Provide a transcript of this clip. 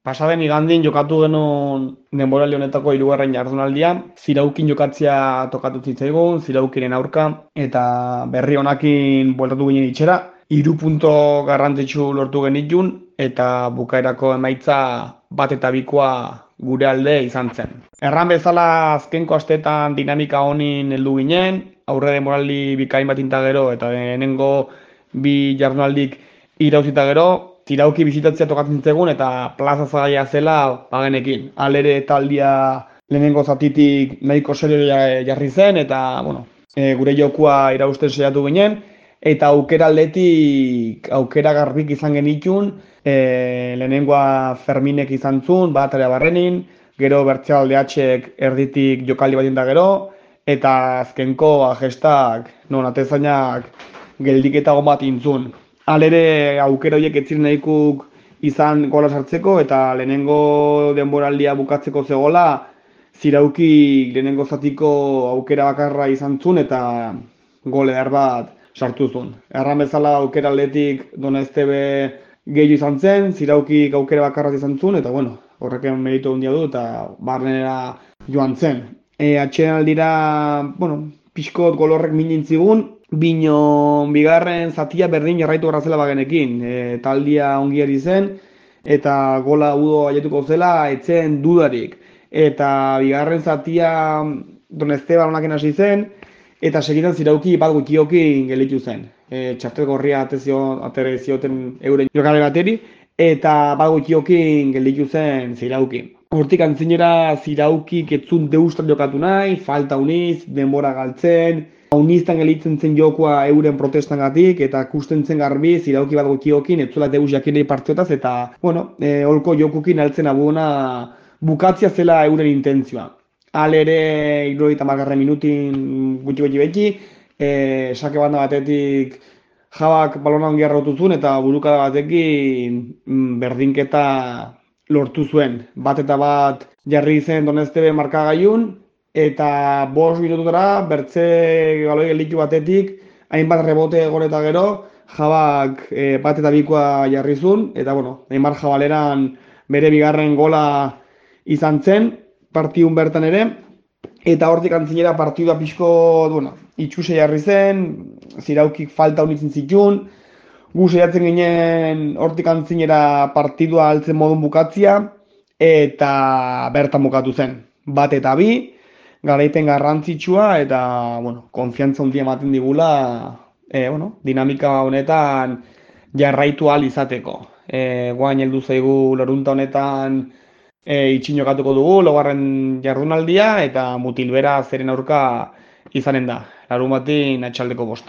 Pasaden igandin jokatu genuen denboraldi honetako hirugarren jardunaldia, ziraukin jokatzea tokatu zitzaigun, ziraukiren aurka, eta berri honakin bueltatu ginen itxera. Hiru punto garrantzitsu lortu genitun, eta bukaerako emaitza bat eta bikoa gure alde izan zen. Erran bezala azkenko astetan dinamika honin heldu ginen, aurre denboraldi bikain bat gero, eta denengo bi jardunaldik irauzita gero, tirauki bizitatzea tokatzen zegun eta plaza zagaia zela bagenekin. Alere taldia lehenengo zatitik nahiko serio jarri zen eta bueno, e, gure jokua irausten saiatu ginen eta aukera aldetik aukera garbik izan genitun e, lehenengoa Ferminek izan zuen, bat barrenin, gero bertzea aldeatxek erditik jokaldi bat da gero, eta azkenko agestak, non, atezainak geldiketago bat intzun alere aukero horiek ez ziren nahikuk izan gola sartzeko eta lehenengo denboraldia bukatzeko zegola zirauki lehenengo zatiko aukera bakarra izan zuen eta gole behar bat sartu zuen. Erran bezala aukera aldetik dona ez tebe gehiago izan zen, zirauki aukera bakarra izan zuen eta bueno, horreken meritu handia du eta barrenera joan zen. E, aldira, bueno, pixkot golorrek minin zigun, Bino bigarren zatia berdin jarraitu garrazela bagenekin. E, taldia ongiari zen, eta gola udo aietuko zela, etzen dudarik. Eta bigarren zatia Don Esteban onaken hasi zen, eta segitzen zirauki bat gutiokin gelitu zen. E, txartel gorria atere zioten euren jokale bateri, eta bat gutiokin gelitu zen zirauki. Hortik antzinera zirauki ketzun deustan jokatu nahi, falta uniz, denbora galtzen, Uniztan gelitzen zen jokoa euren protestangatik eta kusten zen garbi zirauki bat gokiokin, ez zuela deus jakinei partiotaz eta, bueno, e, holko jokukin altzen abuena bukatzia zela euren intentzioa. Hal ere, irroita margarren minutin gutxi gutxi beti, e, sake banda batetik jabak balona ongi arrotu zuen eta burukada batekin mm, berdinketa lortu zuen. Bat eta bat jarri zen doneztebe markagaiun, eta bos minututara bertze galoi gelitu batetik hainbat rebote gore eta gero jabak e, bat eta bikoa jarri zuen eta bueno, Neymar jabaleran bere bigarren gola izan zen partiun bertan ere eta hortik antzinera partidua pixko bueno, itxuse jarri zen ziraukik falta unitzen zitun gu saiatzen ginen hortik antzinera partidua altzen modun bukatzia eta bertan bukatu zen bat eta bi garaipen garrantzitsua eta, bueno, konfiantza hundi ematen digula, e, bueno, dinamika honetan jarraitu al izateko. E, guain heldu zaigu lorunta honetan e, itxinokatuko dugu, logarren jardunaldia eta mutilbera zeren aurka izanen da. Larun batin atxaldeko bostan.